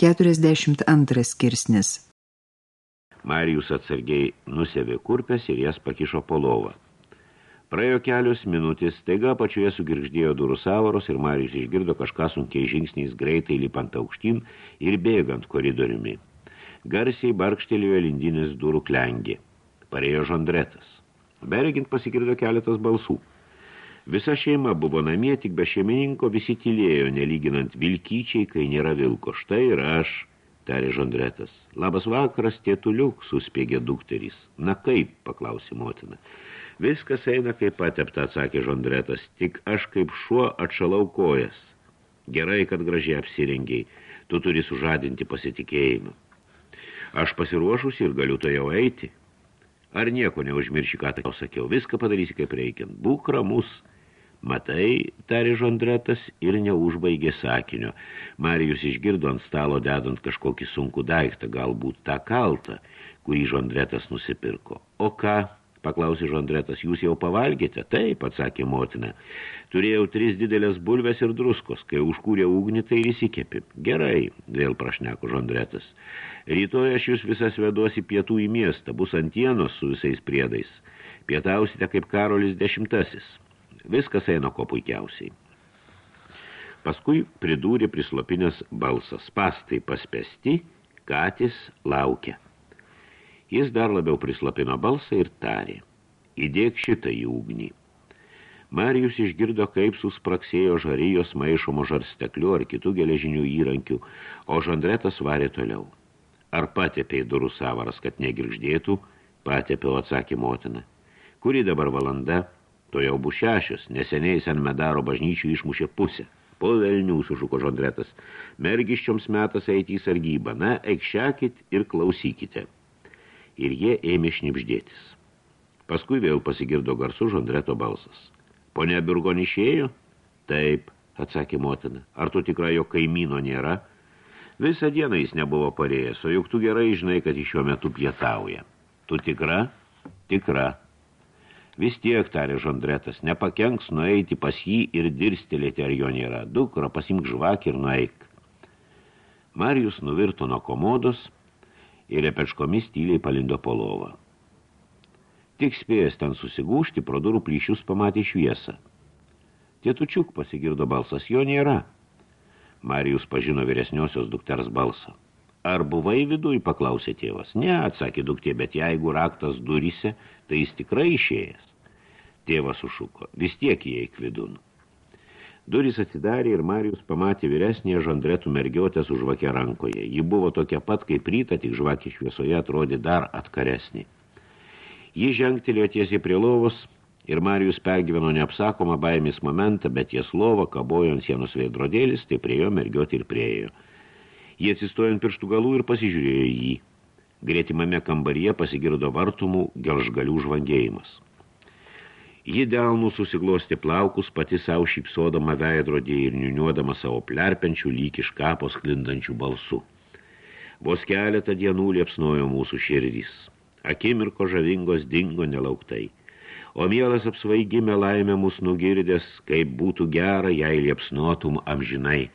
42 skirsnis Marijus atsargiai nusėvė kurpės ir jas pakišo po lovą. Praėjo kelios minutės, taiga pačioje sugirgždėjo durų savaros ir Marijus išgirdo kažką sunkiai žingsniais greitai lipant aukštyn ir bėgant koridoriumi. Garsiai barkštelėjo lindinis durų klengė. Parėjo žandretas. Beregint pasigirdo keletas balsų. Visa šeima buvo namie, tik be šeimininko visi tylėjo, nelyginant vilkyčiai, kai nėra vilko. Štai ir aš, tarė žandretas. Labas vakaras, tėtuliuk, suspiegė dukterys. Na kaip, paklausė motina. Viskas eina kaip patepta, atsakė žandretas, tik aš kaip šuo atšalau kojas. Gerai, kad gražiai apsirengiai, tu turi sužadinti pasitikėjimą. Aš pasiruošus ir galiu to jau eiti. Ar nieko neužmirši, ką tai sakiau, viską padarysi kaip reikiant. Būk ramus, Matai, tarė žondretas ir neužbaigė sakinio. Marijus išgirdo ant stalo dedant kažkokį sunkų daiktą, galbūt tą kaltą, kurį žondretas nusipirko. O ką, paklausė žondretas, jūs jau pavalgėte? Taip, atsakė motina. Turėjau tris didelės bulves ir druskos, kai užkūrė ugnį, tai ir įsikėpi. Gerai, vėl prašneko žondretas. Rytoj aš jūs visas veduosi pietų į miestą, bus antienos su visais priedais. Pietausite kaip Karolis dešimtasis. Viskas eina ko puikiausiai. Paskui pridūrė prislopinės balsas. Pastai paspesti, katės laukia. Jis dar labiau prislopino balsą ir tarė. Įdėk šitą į ugnį. Marijus išgirdo, kaip suspraksėjo žarijos maišomo žarstekliu ar kitų geležinių įrankių, o žandretas varė toliau. Ar patėpiai durų savaras, kad negirgždėtų, patėpiau atsakė motina. Kuri dabar valanda? To jau bus šešios, neseniai San Medaro bažnyčių išmušė pusę. Po velnių sušuko žondretas. Mergiščioms metas eiti į sargybą. Na, eikšekit ir klausykite. Ir jie ėmė šnipždėtis. Paskui vėl pasigirdo garsu žondreto balsas. Pone Birgon išėjo? Taip, atsakė motina. Ar tu tikrai jo kaimyno nėra? Visą dieną jis nebuvo parėjęs, o juk tu gerai žinai, kad iš šiuo metu pietauja. Tu tikra? Tikra, Vis tiek, tarė žondretas, nepakenks nueiti pas jį ir dirstelėti, ar jo nėra. Dukra, pasimk žvakį ir nueik. Marijus nuvirto nuo komodos ir repečkomis tyliai palindo po lovą. Tik spėjęs ten susigūšti, pro durų plyšius pamatė šviesą. Tėtučiuk pasigirdo balsas, jo nėra. Marijus pažino vyresniosios dukters balsą. Ar buvai viduj, paklausė tėvas. Ne, atsakė duktė, bet jeigu raktas durise, tai jis tikrai išėjęs. Tėvas sušuko, vis tiek įeik vidun. Duris atsidarė ir Marijus pamatė vyresnėje žandretų mergiotę su žvakė rankoje. Ji buvo tokia pat kaip ryta, tik žvakė šviesoje atrodė dar atkaresnį. Ji žengtelėjo tiesiai prie lovos ir Marijus pergyveno neapsakomą baimės momentą, bet ties lovą kabojo ant sienos veidrodėlis, tai prie jo mergiotė ir priejo. Jie atsistojo ant pirštų galų ir pasižiūrėjo jį. Greitimame kambaryje pasigirdo vartumų gelžgalių žvangėjimas. Ji delnų susiglosti plaukus, pati savo šypsodama veidrodį ir niuniuodama savo plerpenčių lyg iš kapo sklindančių balsų. Vos keletą dienų liepsnojo mūsų širdys. Akimirko žavingos dingo nelauktai. O mielas apsvaigime laimę mus nugirdės, kaip būtų gera, jei liepsnotum amžinai.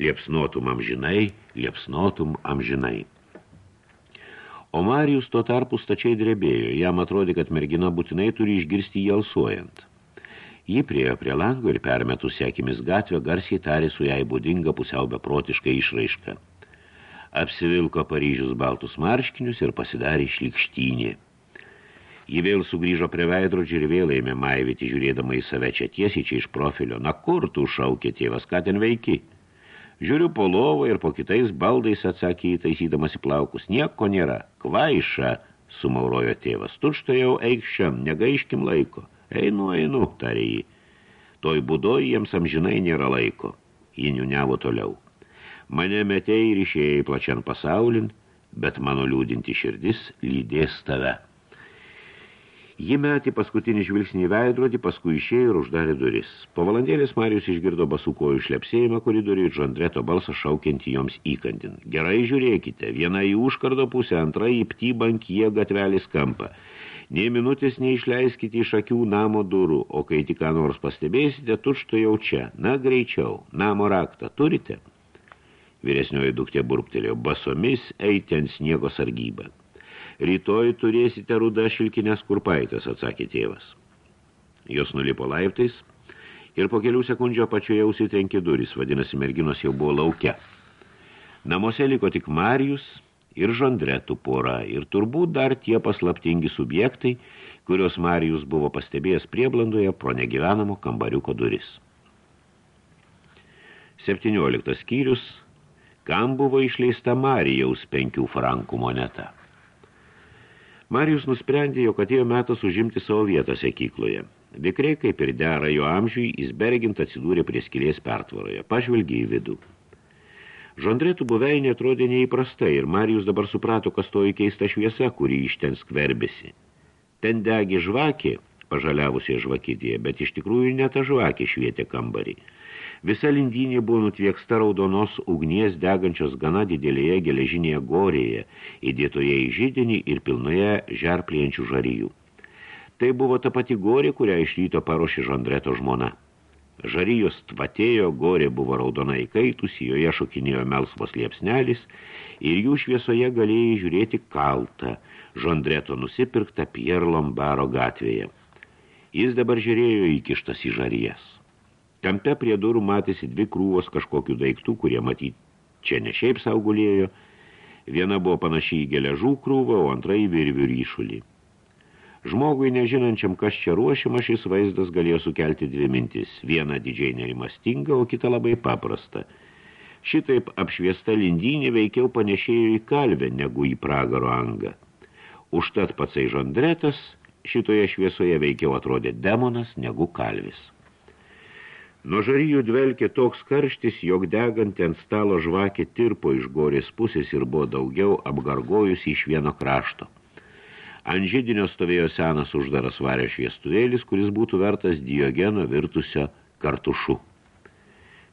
Liepsnotum amžinai, liepsnotum amžinai. O Marijus tuo tarpu stačiai drebėjo, jam atrodė, kad mergina būtinai turi išgirsti jį alsuojant. Ji priejo prie lango ir permetų sekimis gatvę garsiai tarė su jai būdinga pusiau beprotišką išraišką. Apsivilko Paryžius baltus marškinius ir pasidarė šlikštynė. Ji vėl sugrįžo prie veidrodžio ir vėl ėmė maivyti, žiūrėdama į save čia tiesiai čia iš profilio. Na kur tu šaukė tėvas, ką ten veiki? Žiūriu po lovą ir po kitais baldais atsakė įtaisydamas į plaukus. Nieko nėra. Kvaiša, sumaurojo tėvas. Tučto jau eikščiam, negaiškim laiko. Einu, einu, tarė jį. Toj būdoj jiems amžinai nėra laiko. Ji niuniavo toliau. Mane metėjai ir išėjai plačian pasaulin, bet mano liūdinti širdis lydės tave. Ji metė paskutinį žvilgsnį į veidrodį, paskui išėjo ir uždarė duris. Po valandėlės Marijus išgirdo basukojų šlepsėjimą koridorių ir Žandreto balsą šaukiantį joms įkandin. Gerai žiūrėkite, viena į užkardo pusę, antra į ptybankie gatvelės kampą. Nei minutės neišleiskite iš akių namo durų, o kai tik ką nors pastebėsite, tučto jau čia. Na, greičiau, namo raktą turite? vyresnioji duktė burptelėjo, basomis eiti ant sniego sargybą. Rytoj turėsite rudą šilkinės kurpaitės, atsakė tėvas. Jos nulipo laiptais ir po kelių sekundžių apačioje užsitrenkė duris, vadinasi, merginos jau buvo laukia. Namuose liko tik Marijus ir Žandretų pora ir turbūt dar tie paslaptingi subjektai, kurios Marijus buvo pastebėjęs prieblandoje pro negyvenamo kambariuko duris. 17 skyrius, kam buvo išleista Marijaus penkių frankų moneta. Marijus nusprendė, jog atėjo metas užimti savo vietą sekykloje. Vikriai, kaip ir dera jo amžiui, jis bergint atsidūrė prie skilės pertvaroje, pažvelgė į vidų. Žondretų buveinė atrodė neįprastai ir Marijus dabar suprato, kas toji keista šviesa, kuri iš ten skverbėsi. Ten degi žvakė, pažaliavusiai žvakidėje, bet iš tikrųjų ne ta žvakė švietė kambarį. Visa lindynė buvo nutvieksta raudonos ugnies degančios gana didelėje geležinėje gorėje, įdėtoje į žydinį ir pilnoje žerplėjančių žaryjų. Tai buvo ta pati gorė, kurią iš ryto paruošė Žandreto žmona. Žarijos tvatėjo, gorė buvo raudonai kaitusi, joje šokinėjo melsvos liepsnelis ir jų šviesoje galėjai žiūrėti kaltą, Žandreto nusipirktą Pierre Lombaro gatvėje. Jis dabar žiūrėjo įkištas į žarijas. Kampe prie durų matėsi dvi krūvos kažkokių daiktų, kurie matyti čia ne šiaip saugulėjo. Viena buvo panašiai į geležų krūvą, o antra į virvių ryšulį. Žmogui nežinančiam, kas čia ruošiama, šis vaizdas galėjo sukelti dvi mintis. Viena didžiai nerimastinga, o kita labai paprasta. Šitaip apšviesta lindynė veikiau panešėjo į kalvę, negu į pragaro angą. Užtat patsai žandretas šitoje šviesoje veikiau atrodė demonas negu kalvis. Nuo žaryjų dvelkė toks karštis, jog degant ant stalo žvakė tirpo iš gorės pusės ir buvo daugiau apgargojus iš vieno krašto. Ant žydinio stovėjo senas uždaras vario šviestuvėlis, kuris būtų vertas diogeno virtusio kartušu.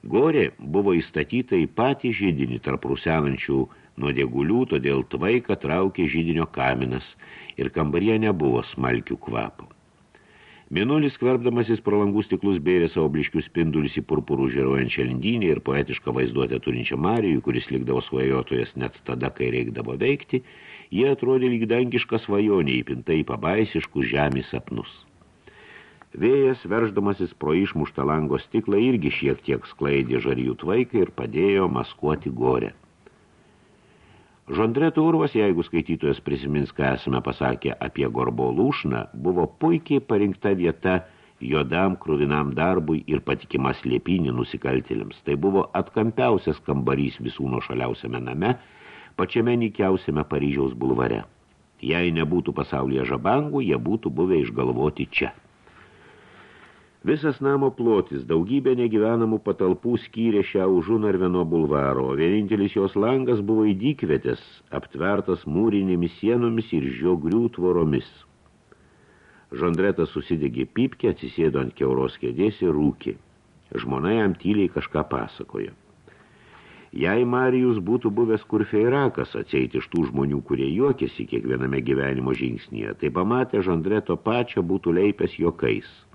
Gorė buvo įstatyta į patį žydinį tarp rusenančių nuodėgulių, todėl tvaiką traukė žydinio kaminas ir kambarie nebuvo smalkių kvapų. Mėnulis, skverbdamasis pro langų stiklus, bėrė savo bliškius spindulis į purpurų žiūrojančią lindynį ir poetišką vaizduotę turinčią Marijų, kuris likdavo svajotojas net tada, kai reikdavo veikti, jie atrodė lyg dangišką svajonę įpinta į pabaisiškus žemės sapnus. Vėjas, verždamasis pro išmuštą lango stiklą, irgi šiek tiek sklaidė žarijų tvaiką ir padėjo maskuoti gorę. Žondreto urvas, jeigu skaitytojas prisimins, ką esame pasakę apie Gorbo lūšną, buvo puikiai parinkta vieta jodam krūvinam darbui ir patikimas liepinį nusikaltėliams. Tai buvo atkampiausias kambarys visų nuo šaliausiame name, pačiame nikiausiame Paryžiaus bulvare. Jei nebūtų pasaulyje žabangų, jie būtų buvę išgalvoti čia. Visas namo plotis, daugybė negyvenamų patalpų skyrė šią užunarveno bulvaro, o vienintelis jos langas buvo įdykvietės, aptvertas mūrinėmis sienomis ir žiogrių tvoromis. Žondretas susidegė pipkę, atsisėdo ant keuros kėdės ir rūkė. Žmona jam tyliai kažką pasakojo. Jei Marijus būtų buvęs kur feirakas atseit iš tų žmonių, kurie juokėsi kiekviename gyvenimo žingsnyje, tai pamatę Žondreto pačią būtų leipęs jokais –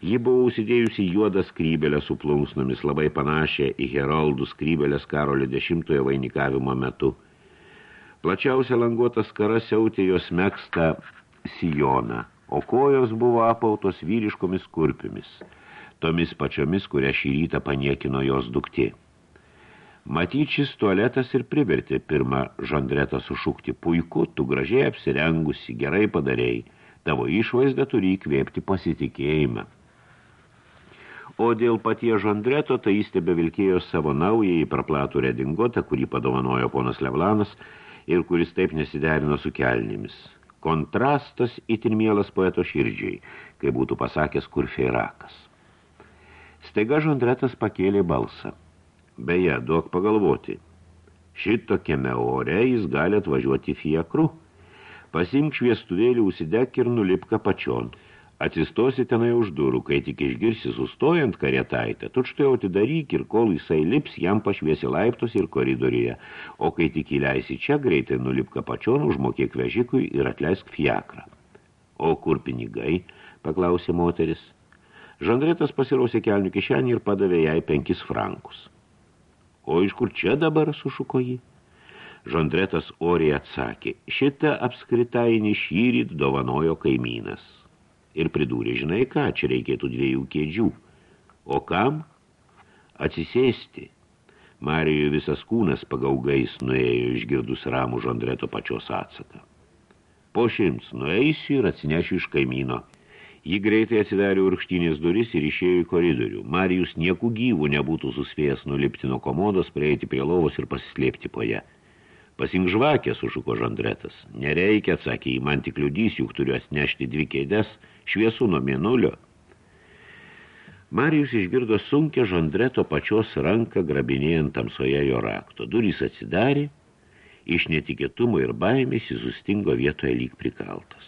Ji buvo užsidėjusi juodą skrybelę su plunksnomis, labai panašią į Heroldų skrybelės Karolio dešimtojo vainikavimo metu. Plačiausia languota skara siautė jos mėgstą sijoną, o kojos buvo apautos vyriškomis kurpimis, tomis pačiomis, kurią šį rytą paniekino jos duktė. Matyt, šis tualetas ir privertė pirmą žandretą sušukti. Puiku, tu gražiai apsirengusi, gerai padarėjai. Tavo išvaizda turi įkvėpti pasitikėjimą. O dėl paties žandreto, tai jis tebe vilkėjo savo naująjį praplatų redingotą, kurį padovanojo ponas Levlanas ir kuris taip nesiderino su kelnėmis. Kontrastas itin mielas poeto širdžiai, kai būtų pasakęs kur feirakas. Staiga žandretas pakėlė balsą. Beje, duok pagalvoti. Šitokiame ore jis gali atvažiuoti fiakru. Pasimk šviestuvėlį, užsidek ir nulipka pačion – Atsistosi tenai už durų, kai tik išgirsi sustojant karietaitę, tučtai atidaryk ir kol jisai lips, jam pašviesi laiptus ir koridoriuje, o kai tik įleisi čia, greitai nulipka pačion, užmokėk vežikui ir atleisk fiakrą. O kur pinigai? paklausė moteris. Žandretas pasirausė kelnių kišenį ir padavė jai penkis frankus. O iš kur čia dabar sušuko jį? Žondretas oriai atsakė, šitą apskritainį šyryt dovanojo kaimynas. Ir pridūrė, žinai ką, čia reikėtų dviejų kėdžių. O kam? Atsisėsti. Marijui visas kūnas pagaugais nuėjo išgirdus ramų Žondreto pačios atsaką. Po šimts nueisiu ir atsinešiu iš kaimyno. Ji greitai atsidarė urkštinės duris ir išėjo į koridorių. Marijus nieku gyvų nebūtų suspėjęs nulipti nuo komodos, prieiti prie lovos ir pasislėpti po ją. Pasink žvakę, sušuko žandretas. Nereikia, atsakė, man tik liudys, juk turiu atnešti dvi kėdes, šviesų nuo mėnulio. Marijus išgirdo sunkę žandreto pačios ranką grabinėjant tamsoje jo rakto. Durys atsidarė, iš netikėtumo ir baimės jis sustingo vietoje lyg prikaltas.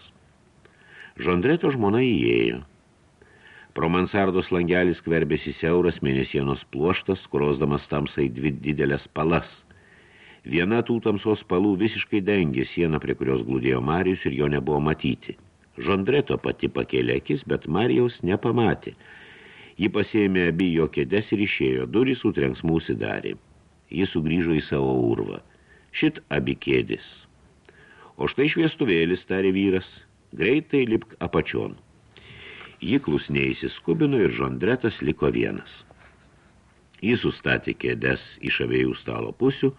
Žandreto žmona įėjo. Pro mansardos langelis kverbėsi siauras mėnesienos pluoštas, kurosdamas tamsai dvi didelės palas – Viena tų tamsos spalų visiškai dengė sieną, prie kurios glūdėjo Marijus ir jo nebuvo matyti. Žondreto pati pakėlė akis, bet Marijaus nepamatė. Ji pasėmė abi jo kėdes ir išėjo, durys utrenksmų sidarė. Ji sugrįžo į savo urvą. Šit abi kėdis. O štai šviestuvėlis, tarė vyras, greitai lipk apačion. Ji klusnėjusi skubino ir žondretas liko vienas. Jis sustatė kėdes iš abiejų stalo pusių,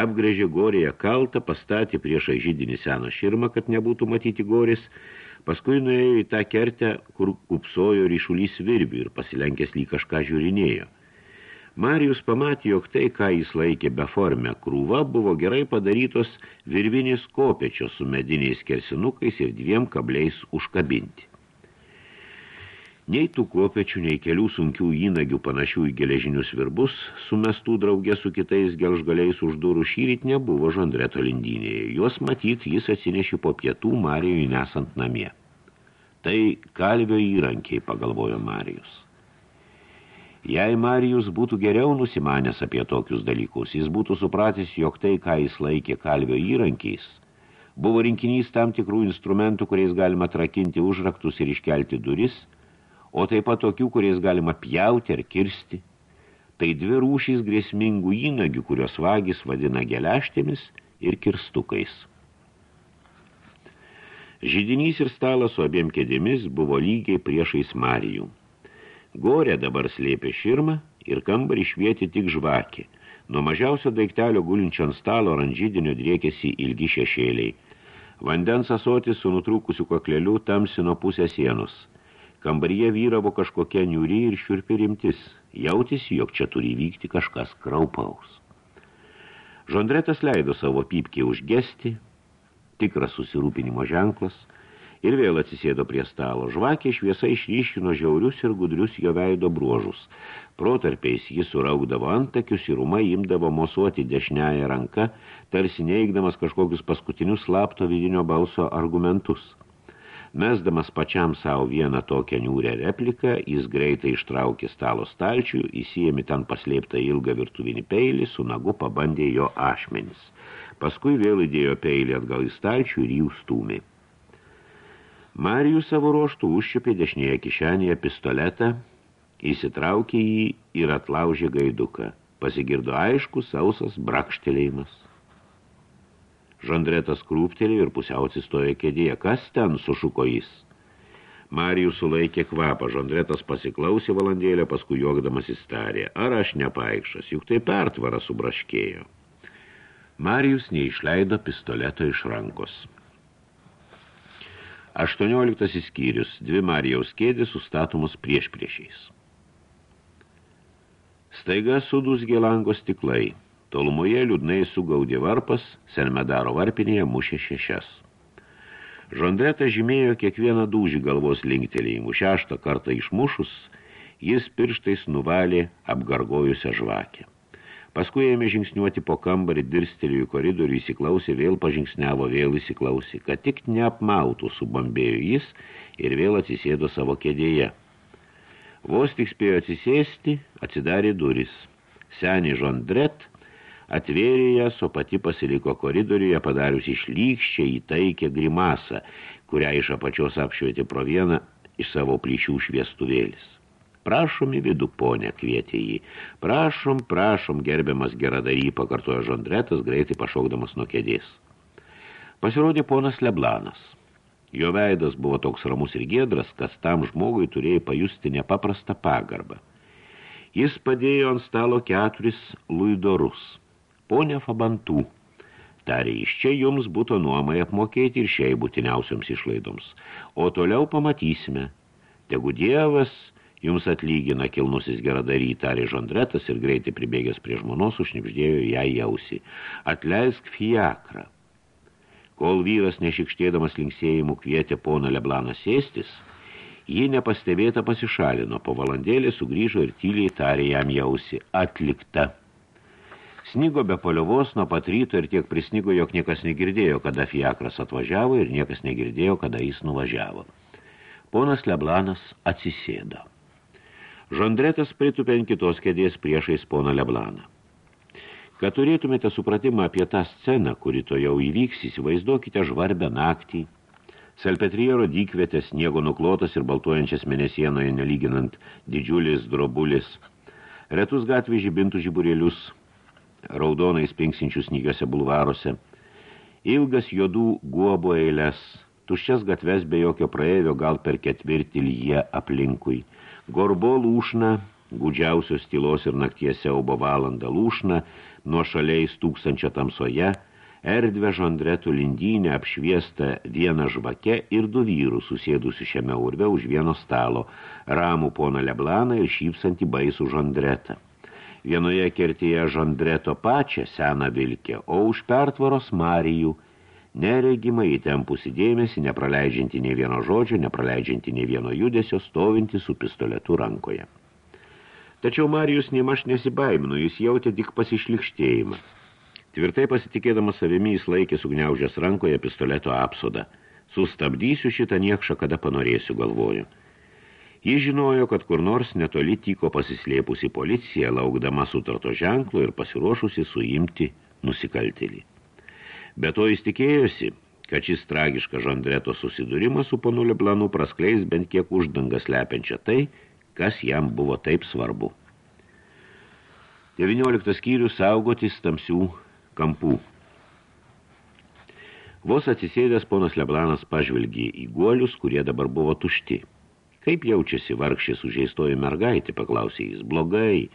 apgrėžė gorėje kaltą, pastatė priešą žydinį seną širmą, kad nebūtų matyti goris, paskui nuėjo į tą kertę, kur upsojo ryšulys virbių ir pasilenkęs lyg kažką žiūrinėjo. Marijus pamatė, jog tai, ką jis laikė beformę krūva, buvo gerai padarytos virvinės kopečios su mediniais kersinukais ir dviem kabliais užkabinti. Nei tų kopečių, nei kelių sunkių įnagių panašių į geležinius virbus, sumestų draugė su kitais gelžgaliais už durų šyryt nebuvo žandreto lindynėje. Juos matyt, jis atsinešė po pietų Marijui nesant namie. Tai kalvio įrankiai, pagalvojo Marijus. Jei Marijus būtų geriau nusimanęs apie tokius dalykus, jis būtų supratęs, jog tai, ką jis laikė kalvio įrankiais, buvo rinkinys tam tikrų instrumentų, kuriais galima atrakinti užraktus ir iškelti duris – o taip pat tokių, kuriais galima pjauti ar kirsti. Tai dvi rūšys grėsmingų įnagių, kurios vagis vadina geleštėmis ir kirstukais. Žydinys ir stalas su abiem kėdėmis buvo lygiai priešais Marijų. Gorė dabar slėpė širmą ir kambarį švieti tik žvakį. Nuo mažiausio daiktelio gulinčio ant stalo ant žydinio driekėsi ilgi šešėliai. Vandens asotis su nutrūkusiu kakleliu tamsino pusę sienos – Kambaryje vyravo kažkokia niūri ir šiurpi rimtis. Jautėsi, jog čia turi vykti kažkas kraupaus. Žondretas leido savo pypkį užgesti, tikras susirūpinimo ženklas, ir vėl atsisėdo prie stalo. Žvakė šviesa išryškino žiaurius ir gudrius jo veido bruožus. Protarpiais jis suraugdavo antakius ir umai imdavo mosuoti dešiniąją ranką, tarsi neigdamas kažkokius paskutinius slapto vidinio balso argumentus – Mesdamas pačiam savo vieną tokią niūrę repliką, jis greitai ištraukė stalo stalčių, įsijėmi ten paslėptą ilgą virtuvinį peilį, su nagu pabandė jo ašmenis. Paskui vėl įdėjo peilį atgal į stalčių ir jį užstūmė. Marijus savo ruoštų užčiupė dešinėje kišenėje pistoletą, įsitraukė jį ir atlaužė gaiduką. Pasigirdo aiškus, sausas brakštelėjimas. Žandretas krūptelė ir pusiau atsistojo kėdėje. Kas ten, sušuko jis. Marijus sulaikė kvapą, Žandretas pasiklausė valandėlę, paskui juokdamas įstarė. Ar aš nepaikšas, juk tai pertvara subraškėjo. Marijus neišleido pistoleto iš rankos. 18 skyrius. Dvi Marijaus kėdės sustatomus prieš priešiais. Staiga sudusgė lango stiklai. Tolumoje liūdnai sugaudė varpas, Senmedaro varpinėje mušė šešias. Žondreta žymėjo kiekvieną dūžį galvos linktelėjimų. Šeštą kartą išmušus, jis pirštais nuvalė apgargojusią žvakę. Paskui ėmė žingsniuoti po kambarį, dirstelėjų koridorių, įsiklausė, vėl pažingsniavo, vėl įsiklausė, kad tik neapmautų, subambėjo jis ir vėl atsisėdo savo kėdėje. Vos tik spėjo atsisėsti, atsidarė duris. Senį Žondret – atvėrė jas, o pati pasiliko koridoriuje, padarius išlykščią įtaikę grimasą, kurią iš apačios apšvietė pro vieną iš savo plyšių šviestuvėlis. Prašom į vidų, ponė, kvietė jį. Prašom, prašom, gerbiamas geradary, pakartojo Žondretas, greitai pašaukdamas nuo kėdės. Pasirodė ponas Leblanas. Jo veidas buvo toks ramus ir giedras, kas tam žmogui turėjo pajusti nepaprastą pagarbą. Jis padėjo ant stalo keturis luidorus. Pone Fabantų, tarė iš čia jums būtų nuomai apmokėti ir šiai būtiniausioms išlaidoms. O toliau pamatysime. Tegu Dievas jums atlygina kilnusis geradary, tarė Žondretas ir greitai pribėgęs prie žmonos užnipždėjo ją jausi. Atleisk fiakrą. Kol vyras nešikštėdamas linksėjimų kvietė poną Leblaną sėstis, ji nepastebėta pasišalino, po valandėlį sugrįžo ir tyliai tarė jam jausi atlikta. Snigo be poliovos nuo pat ryto ir tiek prisnigo, jog niekas negirdėjo, kada fiakras atvažiavo ir niekas negirdėjo, kada jis nuvažiavo. Ponas Leblanas atsisėdo. Žondretas pritupė ant kitos kėdės priešais poną Leblaną. Kad turėtumėte supratimą apie tą sceną, kuri to jau įvyks, įsivaizduokite žvarbę naktį, Salpetriero dykvietės sniego nuklotas ir baltuojančias mėnesienoje nelyginant didžiulis drobulis, retus gatvį žibintų žiburėlius, raudonais pinksinčius snygiuose bulvaruose, ilgas jodų guobo eilės, tuščias gatves be jokio praėjio gal per ketvirtį lyje aplinkui, gorbo lūšna, gudžiausios tylos ir nakties siaubo valandą lūšna, nuo šaliais tūkstančio tamsoje, erdvę žandretų lindynę apšviestą vieną žvake ir du vyrus susėdusi šiame urve už vieno stalo, ramų poną Leblaną ir šypsantį baisų žandretą. Vienoje kertėje žandreto pačią seną vilkę, o už pertvaros Marijų, neregimai įtempusi dėmesį, nepraleidžianti nei vieno žodžio, nepraleidžianti nei vieno judesio, stovinti su pistoletu rankoje. Tačiau Marijus niemaž nesibaimino, jis jautė tik pasišlikštėjimą. Tvirtai pasitikėdamas savimi jis laikė sugniaužęs rankoje pistoleto apsodą. Sustabdysiu šitą niekšą, kada panorėsiu, galvoju. Jis žinojo, kad kur nors netoli tyko pasislėpusi policija, laukdama sutarto ženklo ir pasiruošusi suimti nusikaltelį. Be to jis tikėjosi, kad šis tragiškas žandreto susidūrimas su ponu Leblanu praskleis bent kiek uždangas lepiančią tai, kas jam buvo taip svarbu. 19 skyrius saugotis tamsių kampų. Vos atsisėdęs ponas Leblanas pažvelgė į guolius, kurie dabar buvo tušti. Kaip jaučiasi vargšė sužeistoji mergaitė, paklausė jis. Blogai,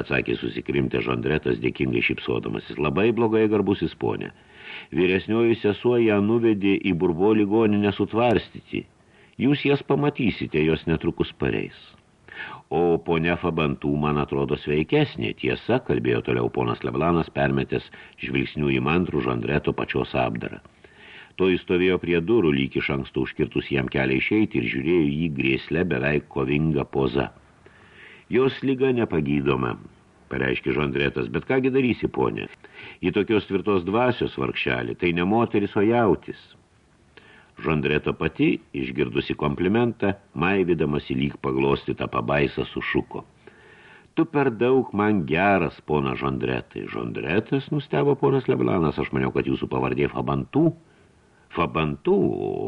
atsakė susikrimtė žandretas dėkingai šipsodamasis. Labai blogai, garbusis ponė. Vyresnioji sesuo ją nuvedė į burbo ligoninę sutvarstyti. Jūs jas pamatysite, jos netrukus pareis. O ponia Fabantų, man atrodo, sveikesnė. Tiesa, kalbėjo toliau ponas Leblanas, permetęs žvilgsnių į mantrų žandreto pačios apdarą. To įstovėjo prie durų, lyg iš anksto užkirtus jam kelią išeiti ir žiūrėjo jį grėslę beveik kovingą pozą. Jos lyga nepagydoma, pareiškė žandretas, bet kągi darysi, ponė? Į tokios tvirtos dvasios varkšelį, tai ne moteris, o jautis. Žandreto pati, išgirdusi komplimentą, maivydamasi lyg paglostytą pabaisą sušuko. Tu per daug man geras, pona Žandretai. Žandretas, nustebo ponas Leblanas, aš maniau, kad jūsų pavardė Fabantų. Fabantų,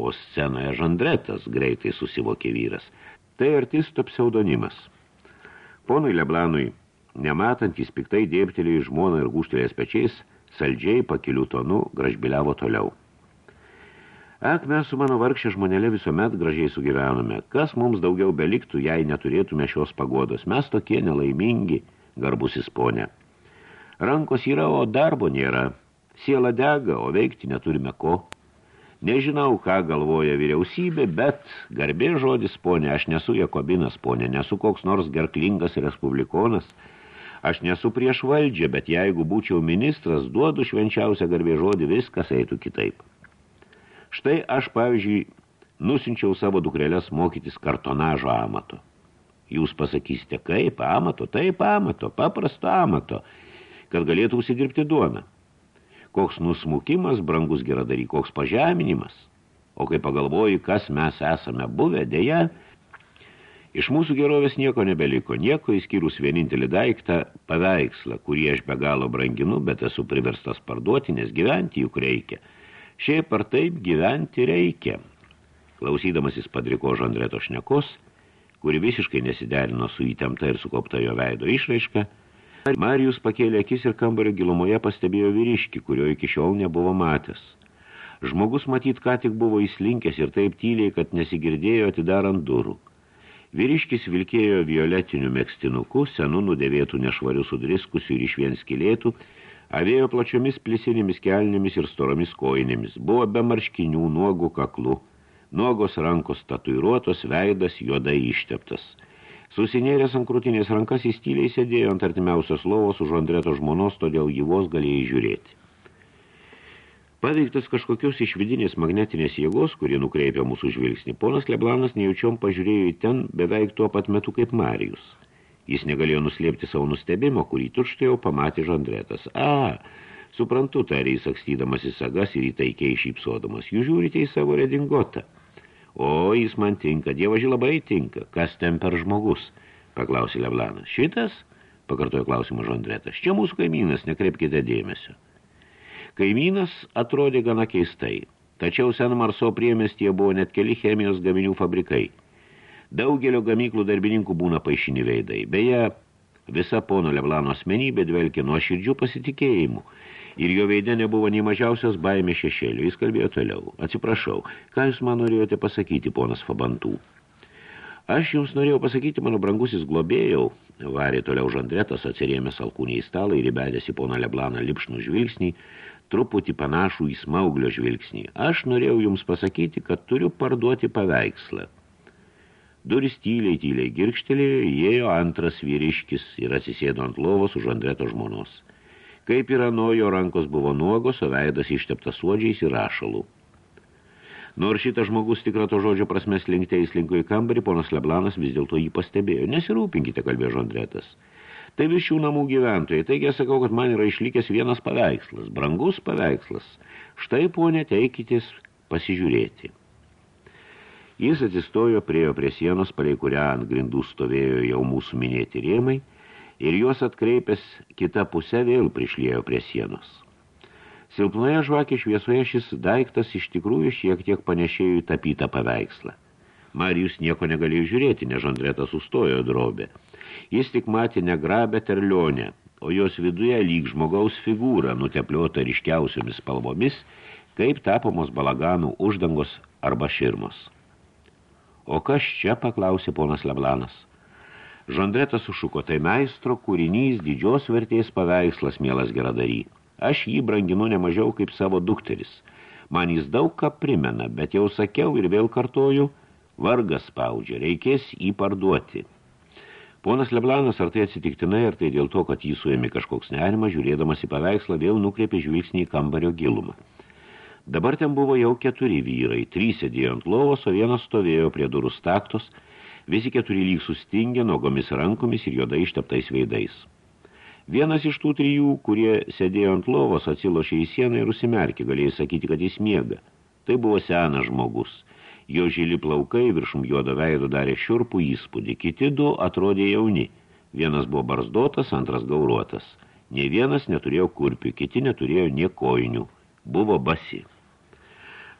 o scenoje Žandretas, greitai susivokė vyras. Tai artisto pseudonimas. Ponui Leblanui, nematant, jis piktai dėptelėjo žmoną ir gūštelės pečiais, saldžiai pakilių tonu gražbiliavo toliau. Ak, mes su mano vargšė žmonėlė visuomet gražiai sugyvenome. Kas mums daugiau beliktų, jei neturėtume šios pagodos? Mes tokie nelaimingi, garbusis ponė. Rankos yra, o darbo nėra. Siela dega, o veikti neturime ko. Nežinau, ką galvoja vyriausybė, bet garbė žodis, ponė, aš nesu Jakobinas, ponė, nesu koks nors gerklingas respublikonas. Aš nesu prieš valdžią, bet jeigu būčiau ministras, duodu švenčiausią garbė žodį, viskas eitų kitaip. Štai aš, pavyzdžiui, nusinčiau savo dukrelės mokytis kartonažo amato. Jūs pasakysite, kaip amato, taip amato, paprasto amato, kad galėtų užsidirbti duoną. Koks nusmukimas, brangus geradary, koks pažeminimas. O kai pagalvoji, kas mes esame buvę, dėja, iš mūsų gerovės nieko nebeliko, nieko įskyrus vienintelį daiktą paveikslą, kurį aš be galo branginu, bet esu priverstas parduoti, nes gyventi juk reikia – Šiaip ar taip gyventi reikia. Klausydamasis padriko žandreto šnekos, kuri visiškai nesiderino su įtempta ir sukaupta jo veido išraiška, Marijus pakėlė akis ir kambario gilumoje pastebėjo vyriškį, kurio iki šiol nebuvo matęs. Žmogus matyt ką tik buvo įslinkęs ir taip tyliai, kad nesigirdėjo atidarant durų. Vyriškis vilkėjo violetinių mėgstinuku, senų nudėvėtų nešvarių sudriskusių ir iš vien skilėtų, avėjo plačiomis plisinėmis kelnėmis ir storomis kojinėmis, buvo be marškinių nuogų kaklų, nuogos rankos tatuiruotos, veidas juodai išteptas. Susinėręs ant krūtinės rankas jis tyliai sėdėjo ant artimiausios lovos už Andreto žmonos, todėl jį vos galėjai žiūrėti. Paveiktas kažkokios išvidinės magnetinės jėgos, kuri nukreipia mūsų žvilgsnį, ponas Leblanas nejaučiom pažiūrėjo į ten beveik tuo pat metu kaip Marijus. Jis negalėjo nuslėpti savo nustebimo, kurį tučtėjo pamatė Žandretas. A, suprantu, tarė jis akstydamas į sagas ir įtaikiai šypsodamas. Jūs žiūrite į savo redingotą. O, jis man tinka, dievaži labai tinka. Kas ten per žmogus? Paklausė Leblanas. Šitas? Pakartojo klausimą Žandretas. Čia mūsų kaimynas, nekreipkite dėmesio. Kaimynas atrodė gana keistai, tačiau Sen Marso priemestie buvo net keli chemijos gaminių fabrikai. Daugelio gamyklų darbininkų būna paaišini veidai. Beje, visa pono Leblano asmenybė dvelkė nuo širdžių pasitikėjimų ir jo veide nebuvo nei mažiausios baimės šešėlių. Jis kalbėjo toliau. Atsiprašau, ką jūs man norėjote pasakyti, ponas Fabantų? Aš jums norėjau pasakyti, mano brangusis globėjau, varė toliau žandretas, atsirėmęs alkūnį į stalą ir įbedęs į poną Leblaną lipšnų žvilgsnį, truputį panašų į smauglio žvilgsnį. Aš norėjau jums pasakyti, kad turiu parduoti paveikslą. Duris tyliai, tyliai girkštelėjo, įėjo antras vyriškis ir atsisėdo ant lovos už Andreto žmonos. Kaip ir anojo rankos buvo nuogos, o veidas išteptas suodžiais ir rašalų. Nors šitas žmogus tikrą to žodžio prasmes linkte įslinko į kambarį, ponas Leblanas vis dėlto jį pastebėjo. Nesirūpinkite, kalbėjo Žondretas. Tai vis šių namų gyventojai. Taigi sakau, kad man yra išlikęs vienas paveikslas, brangus paveikslas. Štai, ponė, teikitės pasižiūrėti. Jis atsistojo priejo prie sienos, palei kurią ant grindų stovėjo jau mūsų minėti rėmai, ir juos atkreipęs kitą pusę vėl prišlėjo prie sienos. Silpnoje žvakė šviesoje šis daiktas iš tikrųjų šiek tiek panešėjo į tapytą paveikslą. Marijus nieko negalėjo žiūrėti, nes Žandretas sustojo drobė. Jis tik matė negrabę terlionę, o jos viduje lyg žmogaus figūra nutepliota ryškiausiomis spalvomis, kaip tapomos balaganų uždangos arba širmos. O kas čia, paklausė ponas Leblanas. Žandretas sušuko, tai meistro kūrinys didžios vertės paveikslas, mielas geradary. Aš jį branginu nemažiau kaip savo dukteris. Man jis daug ką primena, bet jau sakiau ir vėl kartoju, vargas spaudžia, reikės jį parduoti. Ponas Leblanas, ar tai atsitiktinai, ar tai dėl to, kad jį suėmė kažkoks nerimas, žiūrėdamas į paveikslą, vėl nukreipė žvilgsnį į kambario gilumą. Dabar ten buvo jau keturi vyrai, trys sėdėjo ant lovos, o vienas stovėjo prie durų staktos, visi keturi lyg sustingė nuogomis rankomis ir juodai išteptais veidais. Vienas iš tų trijų, kurie sėdėjo ant lovos, atsilošė į sieną ir užsimerkė, galėjai sakyti, kad jis miega. Tai buvo senas žmogus – Jo žili plaukai viršum juodo veido darė šiurpų įspūdį. Kiti du atrodė jauni. Vienas buvo barzdotas, antras gauruotas. Ne vienas neturėjo kurpių, kiti neturėjo nie kojinių. Buvo basi.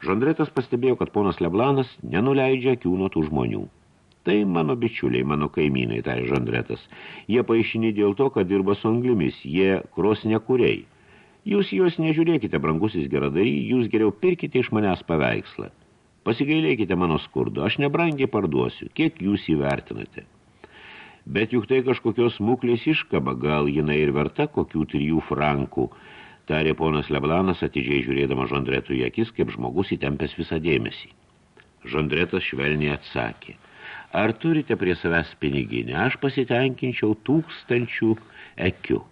Žandretas pastebėjo, kad ponas Leblanas nenuleidžia akių nuo tų žmonių. Tai mano bičiuliai, mano kaimynai, tai Žandretas. Jie paaišini dėl to, kad dirba su anglimis, jie krosnekuriai. Jūs juos nežiūrėkite, brangusis geradai, jūs geriau pirkite iš manęs paveikslą. Pasigailėkite mano skurdo, aš nebrangiai parduosiu, kiek jūs įvertinate. Bet juk tai kažkokios smuklės iškaba, gal jinai ir verta kokių trijų frankų, tarė ponas Leblanas atidžiai žiūrėdama Žandretų į akis, kaip žmogus įtempęs visą dėmesį. Žandretas švelniai atsakė, ar turite prie savęs piniginę, aš pasitenkinčiau tūkstančių ekių.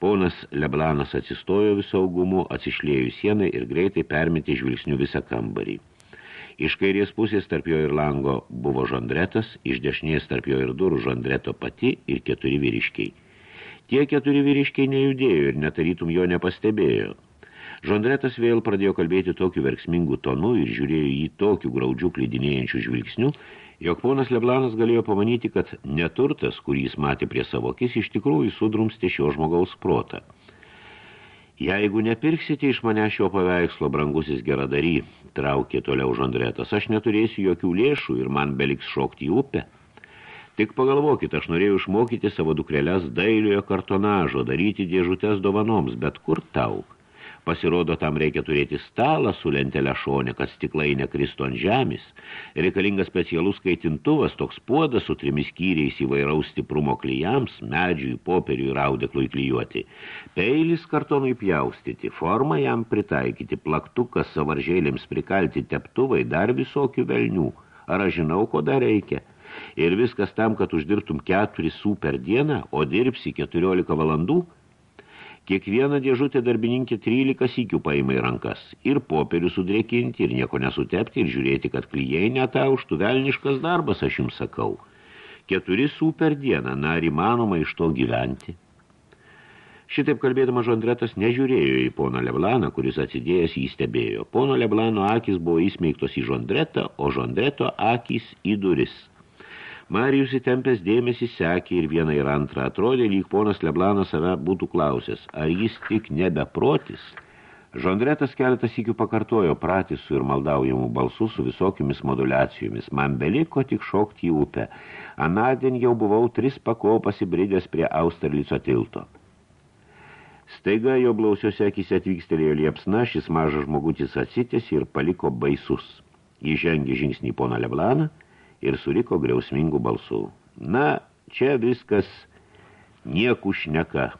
Ponas Leblanas atsistojo visaugumu, atsišlėjo sieną ir greitai permetė žvilgsnių visą kambarį. Iš kairės pusės tarp jo ir lango buvo žandretas, iš dešinės tarp jo ir durų žandreto pati ir keturi vyriškiai. Tie keturi vyriškiai nejudėjo ir netarytum jo nepastebėjo. Žandretas vėl pradėjo kalbėti tokiu verksmingu tonu ir žiūrėjo į tokių graudžių klydinėjančių žvilgsnių, jog ponas Leblanas galėjo pamanyti, kad neturtas, kurį jis matė prie savo akis, iš tikrųjų sudrumstė šio žmogaus protą. Jeigu nepirksite iš mane šio paveikslo, brangusis geradary, traukė toliau žandretas, aš neturėsiu jokių lėšų ir man beliks šokti į upę. Tik pagalvokit, aš norėjau išmokyti savo dukrelės dailiojo kartonažo, daryti dėžutės dovanoms, bet kur tau? Pasirodo, tam reikia turėti stalą su lentelė šonė, kad stiklai nekristų ant žemės. Reikalingas specialus kaitintuvas, toks puodas su trimis skyriais įvairaus stiprumo klyjams, medžiui, popieriui ir audeklui klyjuoti. Peilis kartonui pjaustyti, formą jam pritaikyti, plaktukas savaržėlėms prikalti teptuvai, dar visokių velnių. Ar aš žinau, ko dar reikia? Ir viskas tam, kad uždirbtum keturi sų per dieną, o dirbsi 14 valandų – Kiekvieną dėžutę darbininkė 13 sykių paima į rankas. Ir popierių sudrėkinti, ir nieko nesutepti, ir žiūrėti, kad klyjei netauštų. Velniškas darbas, aš jums sakau. Keturi sų per dieną, na, ar įmanoma iš to gyventi? Šitaip kalbėdama Žondretas nežiūrėjo į pono Leblaną, kuris atsidėjęs jį stebėjo. Pono Leblano akis buvo įsmeigtos į Žondretą, o Žondreto akis į duris – Marijus įtempęs dėmesį sekė ir vieną ir antrą. Atrodė, lyg ponas Leblanas save būtų klausęs, ar jis tik nebeprotis. Žondretas keletas įkių pakartojo pratisų ir maldaujamų balsų su visokiamis modulacijomis. Man beliko tik šokti į upę. Anadien jau buvau tris pakopas įbridęs prie Austerlico tilto. Staiga jo blausiuose akise atvykstelėjo liepsna, šis mažas žmogutis atsitės ir paliko baisus. Jis žengė žingsnį poną Leblaną ir suriko griausmingų balsų. Na, čia viskas niekų šneka.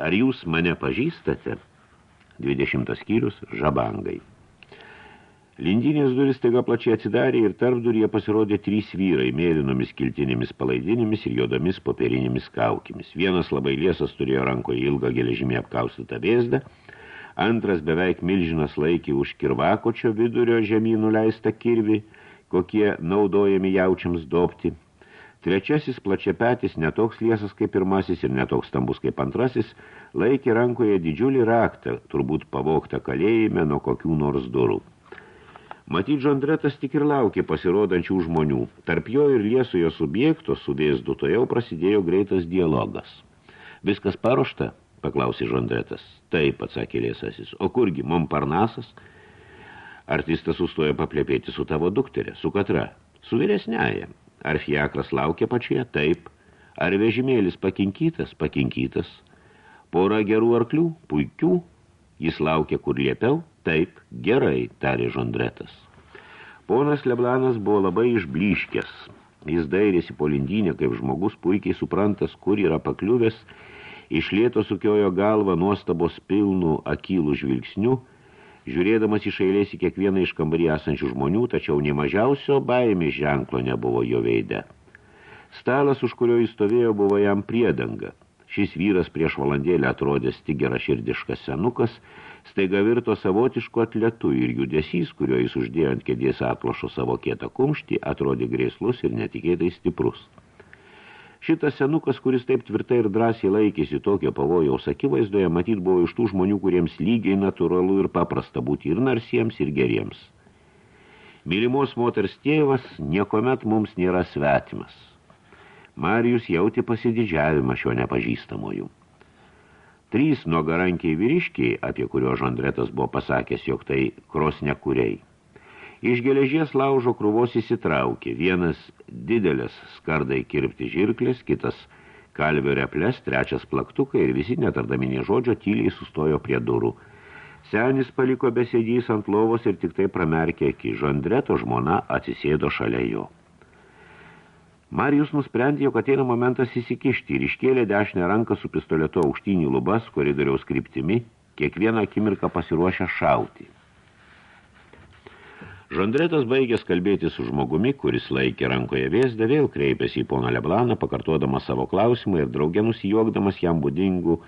Ar jūs mane pažįstate? 20 skyrius žabangai. Lindinės duris taiga plačiai atsidarė ir tarp durie pasirodė trys vyrai mėlynomis kiltinėmis palaidinėmis ir juodomis popierinėmis kaukimis. Vienas labai liesas turėjo rankoje ilgą geležimį apkaustytą vėzdą, antras beveik milžinas laikė už kirvakočio vidurio žemynų leistą kirvį, kokie naudojami jaučiams dopti. Trečiasis plačiapetis, netoks liesas kaip pirmasis ir netoks stambus kaip antrasis, laikė rankoje didžiulį raktą, turbūt pavogtą kalėjime nuo kokių nors durų. Matyt, Žondretas tik ir laukė pasirodančių žmonių. Tarp jo ir liesojo subjekto su vėzdu to jau prasidėjo greitas dialogas. Viskas paruošta, paklausė Žondretas. Taip, atsakė lėsasis. O kurgi, Momparnasas? parnasas? Artistas sustojo paplėpėti su tavo dukterė. Su katra? Su vyresnėje. Ar fiakras laukia pačioje? Taip. Ar vežimėlis pakinkytas? Pakinkytas. Pora gerų arklių? Puikių. Jis laukia, kur liepiau? Taip. Gerai, tarė Žondretas. Ponas Leblanas buvo labai išbliškęs. Jis dairėsi po lindynę, kaip žmogus puikiai suprantas, kur yra pakliuvęs, išlėto sukiojo galvą nuostabos pilnų akylų žvilgsnių, žiūrėdamas iš eilės į kiekvieną iš kambarį esančių žmonių, tačiau ne mažiausio baimė ženklo nebuvo jo veide. Stalas, už kurio jis stovėjo, buvo jam priedanga. Šis vyras prieš valandėlę atrodė stigera širdiškas senukas, staiga virto savotišku atletu ir judesys, kurio jis uždėjo ant kėdės atlošo savo kietą kumštį, atrodė grėslus ir netikėtai stiprus. Šitas senukas, kuris taip tvirtai ir drąsiai laikėsi tokio pavojaus akivaizdoje, matyt buvo iš tų žmonių, kuriems lygiai natūralu ir paprasta būti ir narsiems, ir geriems. Mylimos moters tėvas niekomet mums nėra svetimas. Marijus jauti pasididžiavimą šio nepažįstamojų. Trys nuogarankiai vyriškiai, apie kurio Žandretas buvo pasakęs, jog tai krosnekuriai – Iš geležies laužo krūvos įsitraukė. Vienas didelės skardai kirpti žirklės, kitas kalvio replės, trečias plaktukai ir visi netardami nie žodžio tyliai sustojo prie durų. Senis paliko besėdys ant lovos ir tik tai pramerkė akį. Žandreto žmona atsisėdo šalia jo. Marijus nusprendė, jog ateina momentas įsikišti ir iškėlė dešinę ranką su pistoletu aukštynį lubas koridoriaus kryptimi, kiekvieną akimirką pasiruošę šauti. Žandretas baigęs kalbėti su žmogumi, kuris laikė rankoje vėzdą, vėl kreipėsi į poną Leblaną, pakartodamas savo klausimą ir draugė nusijuokdamas jam būdingų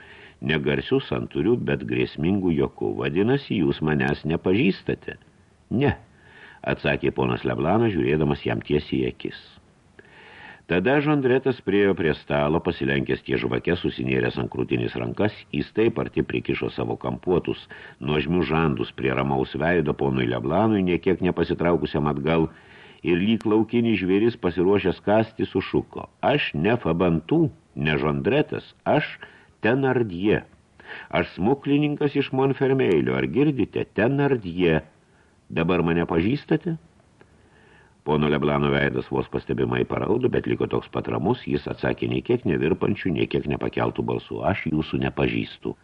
negarsių santurių, bet grėsmingų jokų. Vadinasi, jūs manęs nepažįstate? Ne, atsakė ponas Leblanas, žiūrėdamas jam tiesiai akis. Tada Žandretas priejo prie stalo, pasilenkęs tie žvakės, susinėręs ant krūtinės rankas, jis taip arti prikišo savo kampuotus, nuožmių žandus prie ramaus veido ponui Leblanui, niekiek nepasitraukusiam atgal, ir lyg laukinį žvėris pasiruošęs kasti sušuko. Aš ne Fabantų, ne Žandretas, aš Tenardie. Aš smuklininkas iš Monfermeilio, ar girdite, ten ardie. Dabar mane pažįstate? Pono Leblano veidas vos pastebimai paraudo, bet liko toks patramus, jis atsakė nei kiek nevirpančių, nei kiek nepakeltų balsų. Aš jūsų nepažįstu.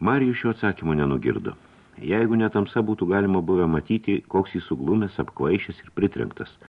Marijus šio atsakymo nenugirdo. Jeigu netamsa būtų galima buvę matyti, koks jis suglumęs, apkvaišęs ir pritrenktas –